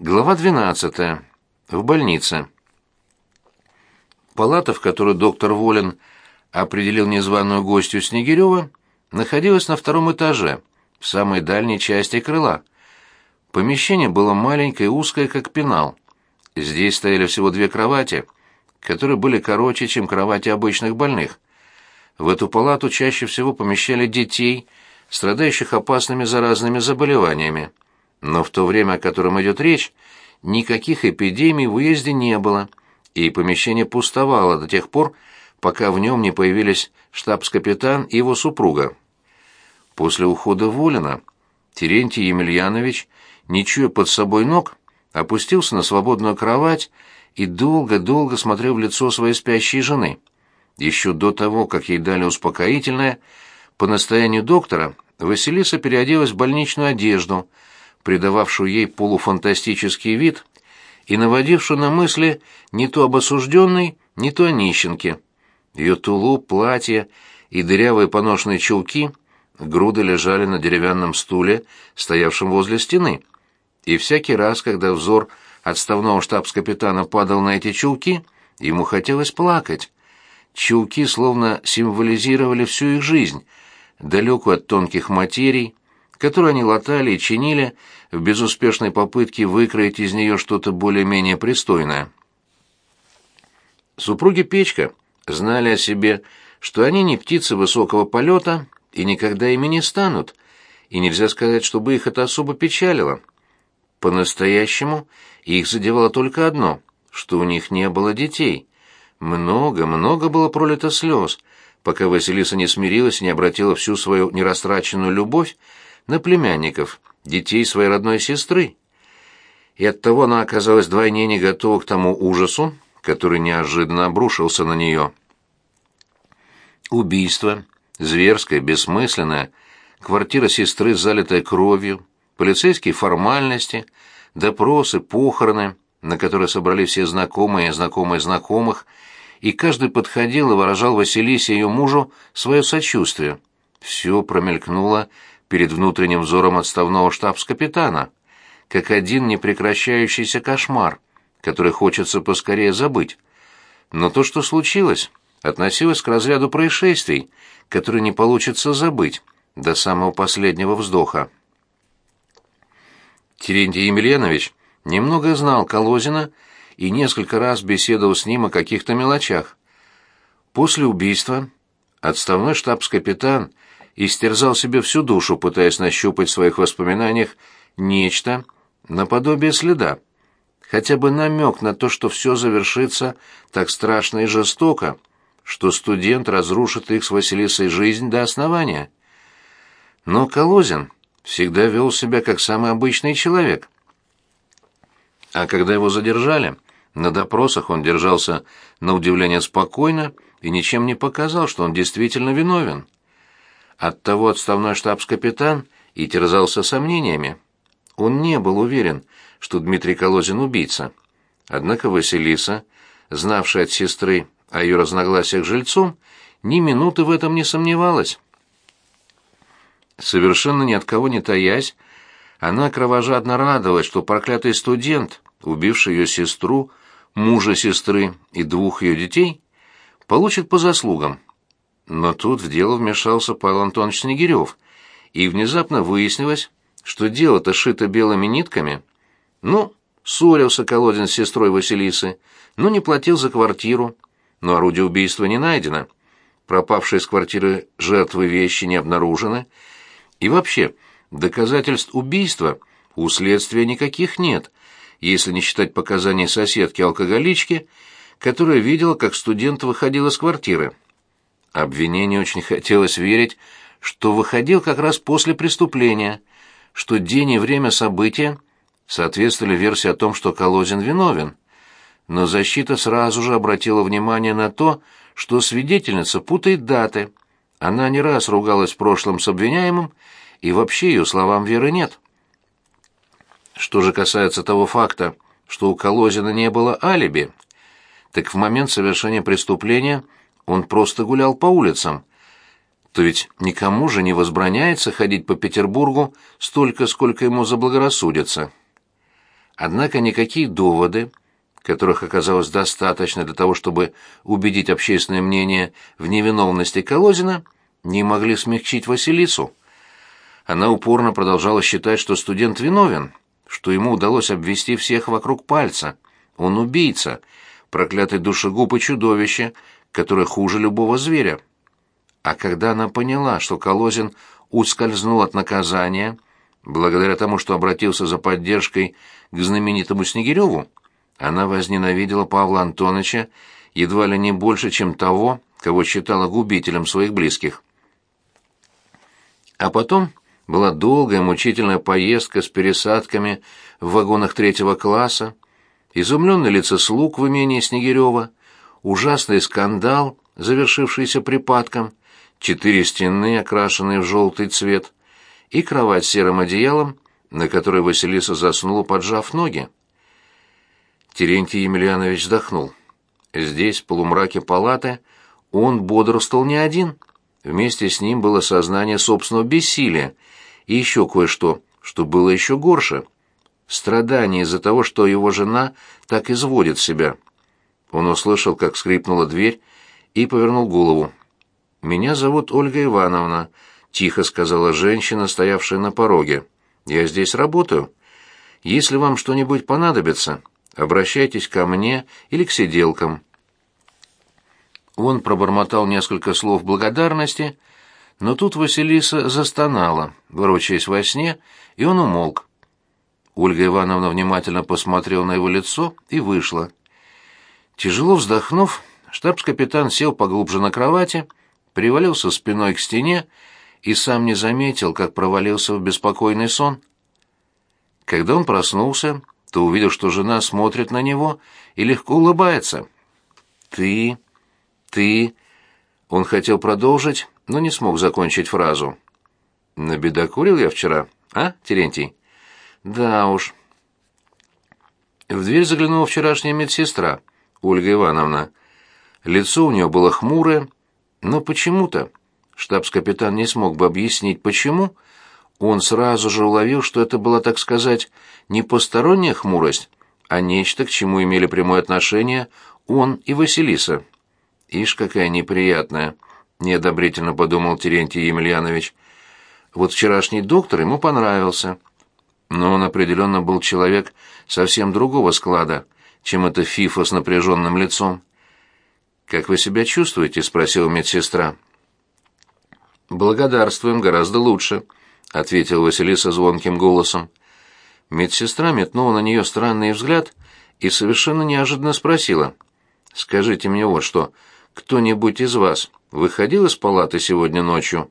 Глава 12. В больнице. Палата, в которую доктор Волин определил незваную гостью Снегирева, находилась на втором этаже, в самой дальней части крыла. Помещение было маленькое и узкое, как пенал. Здесь стояли всего две кровати, которые были короче, чем кровати обычных больных. В эту палату чаще всего помещали детей, страдающих опасными заразными заболеваниями. Но в то время, о котором идет речь, никаких эпидемий в уезде не было, и помещение пустовало до тех пор, пока в нем не появились штабс-капитан и его супруга. После ухода Волина Терентий Емельянович, не чуя под собой ног, опустился на свободную кровать и долго-долго смотрел в лицо своей спящей жены. Еще до того, как ей дали успокоительное, по настоянию доктора Василиса переоделась в больничную одежду – придававшую ей полуфантастический вид и наводившую на мысли не то об осужденной, не то о нищенке. Ее тулуп, платье и дырявые поношенные чулки груды лежали на деревянном стуле, стоявшем возле стены. И всякий раз, когда взор отставного штабс-капитана падал на эти чулки, ему хотелось плакать. Чулки словно символизировали всю их жизнь, далекую от тонких материй, которую они латали и чинили в безуспешной попытке выкроить из нее что-то более-менее пристойное. Супруги Печка знали о себе, что они не птицы высокого полета и никогда ими не станут, и нельзя сказать, чтобы их это особо печалило. По-настоящему их задевало только одно, что у них не было детей. Много-много было пролито слез, пока Василиса не смирилась и не обратила всю свою нерастраченную любовь на племянников, детей своей родной сестры. И оттого она оказалась вдвойне не готова к тому ужасу, который неожиданно обрушился на нее. Убийство, зверское, бессмысленное, квартира сестры, залитая кровью, полицейские формальности, допросы, похороны, на которые собрали все знакомые и знакомые знакомых, и каждый подходил и выражал Василисе ее мужу свое сочувствие. Все промелькнуло перед внутренним взором отставного штабс-капитана, как один непрекращающийся кошмар, который хочется поскорее забыть. Но то, что случилось, относилось к разряду происшествий, которые не получится забыть до самого последнего вздоха. Терентий Емельянович немного знал Колозина и несколько раз беседовал с ним о каких-то мелочах. После убийства отставной штабс-капитан истерзал себе всю душу, пытаясь нащупать в своих воспоминаниях нечто наподобие следа, хотя бы намек на то, что все завершится так страшно и жестоко, что студент разрушит их с Василисой жизнь до основания. Но Колозин всегда вел себя как самый обычный человек. А когда его задержали, на допросах он держался на удивление спокойно и ничем не показал, что он действительно виновен. Оттого отставной штабс-капитан и терзался сомнениями. Он не был уверен, что Дмитрий Колозин убийца. Однако Василиса, знавшая от сестры о ее разногласиях с жильцом, ни минуты в этом не сомневалась. Совершенно ни от кого не таясь, она кровожадно радовалась, что проклятый студент, убивший ее сестру, мужа сестры и двух ее детей, получит по заслугам. Но тут в дело вмешался Павел Антонович Снегирев, и внезапно выяснилось, что дело-то шито белыми нитками. Ну, ссорился Колодин с сестрой Василисы, но не платил за квартиру, но орудие убийства не найдено, пропавшие из квартиры жертвы вещи не обнаружены, и вообще, доказательств убийства у следствия никаких нет, если не считать показаний соседки-алкоголички, которая видела, как студент выходил из квартиры. Обвинению очень хотелось верить, что выходил как раз после преступления, что день и время события соответствовали версии о том, что Колозин виновен. Но защита сразу же обратила внимание на то, что свидетельница путает даты. Она не раз ругалась в прошлом с обвиняемым, и вообще ее словам веры нет. Что же касается того факта, что у Колозина не было алиби, так в момент совершения преступления – он просто гулял по улицам. То ведь никому же не возбраняется ходить по Петербургу столько, сколько ему заблагорассудится. Однако никакие доводы, которых оказалось достаточно для того, чтобы убедить общественное мнение в невиновности Колозина, не могли смягчить Василису. Она упорно продолжала считать, что студент виновен, что ему удалось обвести всех вокруг пальца. Он убийца, проклятый душегуб и чудовище, которое хуже любого зверя. А когда она поняла, что Колозин ускользнул от наказания, благодаря тому, что обратился за поддержкой к знаменитому Снегиреву, она возненавидела Павла Антоновича едва ли не больше, чем того, кого считала губителем своих близких. А потом была долгая мучительная поездка с пересадками в вагонах третьего класса, изумленные лица слуг в имении Снегирева, ужасный скандал, завершившийся припадком, четыре стены, окрашенные в желтый цвет, и кровать с серым одеялом, на которой Василиса заснула, поджав ноги. Терентий Емельянович вздохнул. Здесь, в полумраке палаты, он бодрствовал не один. Вместе с ним было сознание собственного бессилия и еще кое-что, что было еще горше. Страдание из-за того, что его жена так изводит себя. Он услышал, как скрипнула дверь, и повернул голову. «Меня зовут Ольга Ивановна», — тихо сказала женщина, стоявшая на пороге. «Я здесь работаю. Если вам что-нибудь понадобится, обращайтесь ко мне или к сиделкам». Он пробормотал несколько слов благодарности, но тут Василиса застонала, ворочаясь во сне, и он умолк. Ольга Ивановна внимательно посмотрела на его лицо и вышла. Тяжело вздохнув, штабс-капитан сел поглубже на кровати привалился спиной к стене и сам не заметил, как провалился в беспокойный сон. Когда он проснулся, то увидел, что жена смотрит на него и легко улыбается. «Ты... ты...» Он хотел продолжить, но не смог закончить фразу. «Набедокурил я вчера, а, Терентий?» «Да уж». В дверь заглянула вчерашняя медсестра, Ольга Ивановна. Лицо у нее было хмурое, но почему-то, штабс-капитан не смог бы объяснить, почему, он сразу же уловил, что это была, так сказать, не посторонняя хмурость, а нечто, к чему имели прямое отношение он и Василиса. «Ишь, какая неприятная!» — неодобрительно подумал Терентий Емельянович. «Вот вчерашний доктор ему понравился, но он определенно был человек совсем другого склада, чем эта фифа с напряженным лицом. «Как вы себя чувствуете?» — спросила медсестра. «Благодарствуем гораздо лучше», — ответила Василиса звонким голосом. Медсестра метнула на нее странный взгляд и совершенно неожиданно спросила. «Скажите мне вот что, кто-нибудь из вас выходил из палаты сегодня ночью?»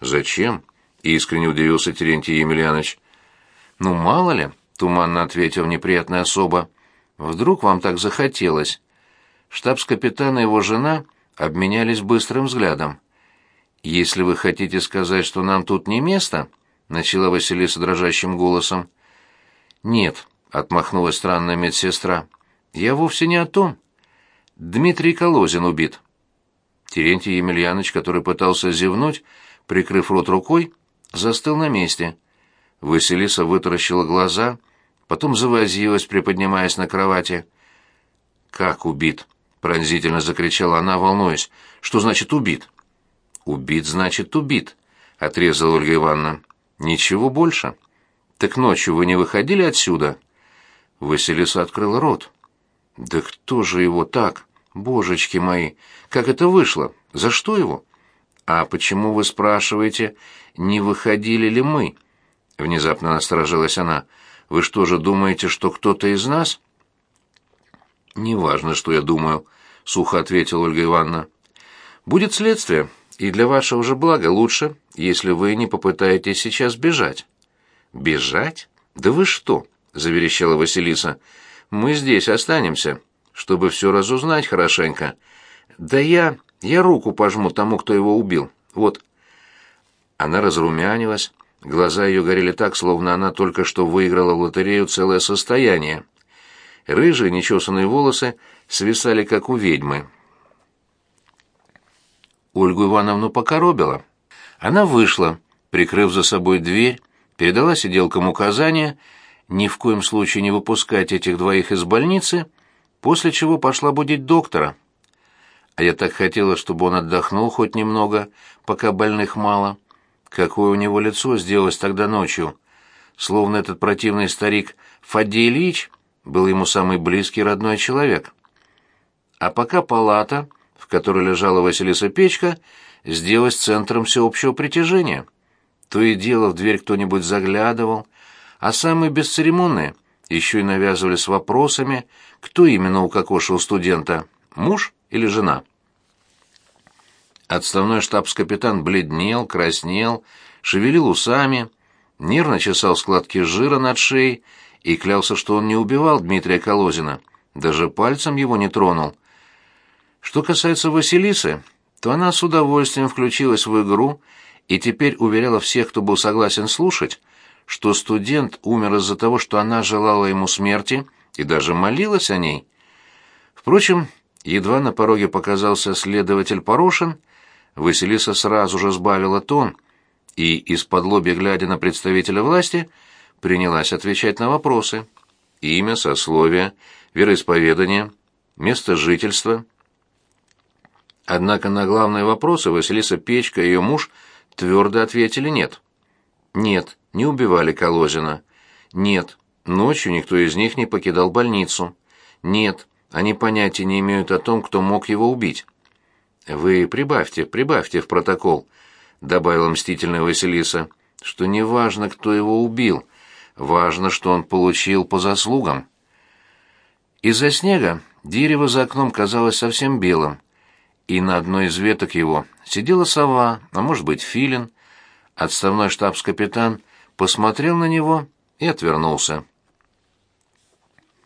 «Зачем?» — искренне удивился Терентий Емельянович. «Ну, мало ли», — туманно ответил неприятная особа. «Вдруг вам так захотелось?» Штабс-капитан и его жена обменялись быстрым взглядом. «Если вы хотите сказать, что нам тут не место», — начала Василиса дрожащим голосом. «Нет», — отмахнулась странная медсестра, — «я вовсе не о том. Дмитрий Колозин убит». Терентий Емельянович, который пытался зевнуть, прикрыв рот рукой, застыл на месте. Василиса вытаращила глаза, потом завозилась, приподнимаясь на кровати. «Как убит?» пронзительно закричала она, волнуясь. Что значит убит? Убит значит убит, отрезала Ольга Ивановна. Ничего больше. Так ночью вы не выходили отсюда? Василиса открыла рот. Да кто же его так? Божечки мои, как это вышло? За что его? А почему вы спрашиваете, не выходили ли мы? Внезапно насторожилась она. Вы что же думаете, что кто-то из нас? Неважно, что я думаю, — сухо ответила Ольга Ивановна. «Будет следствие, и для вашего же блага лучше, если вы не попытаетесь сейчас бежать». «Бежать? Да вы что?» — заверещала Василиса. «Мы здесь останемся, чтобы все разузнать хорошенько. Да я... я руку пожму тому, кто его убил. Вот». Она разрумянилась, глаза ее горели так, словно она только что выиграла в лотерею целое состояние. Рыжие нечесанные волосы свисали, как у ведьмы. Ольгу Ивановну покоробило. Она вышла, прикрыв за собой дверь, передала сиделкам указания ни в коем случае не выпускать этих двоих из больницы, после чего пошла будить доктора. А я так хотела, чтобы он отдохнул хоть немного, пока больных мало. Какое у него лицо сделалось тогда ночью. Словно этот противный старик Фаддей Ильич был ему самый близкий родной человек. А пока палата, в которой лежала Василиса Печка, сделалась центром всеобщего притяжения. То и дело в дверь кто-нибудь заглядывал, а самые бесцеремонные еще и навязывали с вопросами, кто именно укокошил студента, муж или жена. Отставной штабс-капитан бледнел, краснел, шевелил усами, нервно чесал складки жира над шеей и клялся, что он не убивал Дмитрия Колозина, даже пальцем его не тронул. Что касается Василисы, то она с удовольствием включилась в игру и теперь уверяла всех, кто был согласен слушать, что студент умер из-за того, что она желала ему смерти и даже молилась о ней. Впрочем, едва на пороге показался следователь Порошин, Василиса сразу же сбавила тон и, из-под лобья глядя на представителя власти, принялась отвечать на вопросы. Имя, сословие, вероисповедание, место жительства. Однако на главные вопросы Василиса Печка и ее муж твердо ответили «нет». Нет, не убивали Колозина. Нет, ночью никто из них не покидал больницу. Нет, они понятия не имеют о том, кто мог его убить. «Вы прибавьте, прибавьте в протокол», — добавила мстительная Василиса, — «что не важно, кто его убил, важно, что он получил по заслугам». Из-за снега дерево за окном казалось совсем белым, и на одной из веток его сидела сова, а может быть филин. Отставной штабс-капитан посмотрел на него и отвернулся.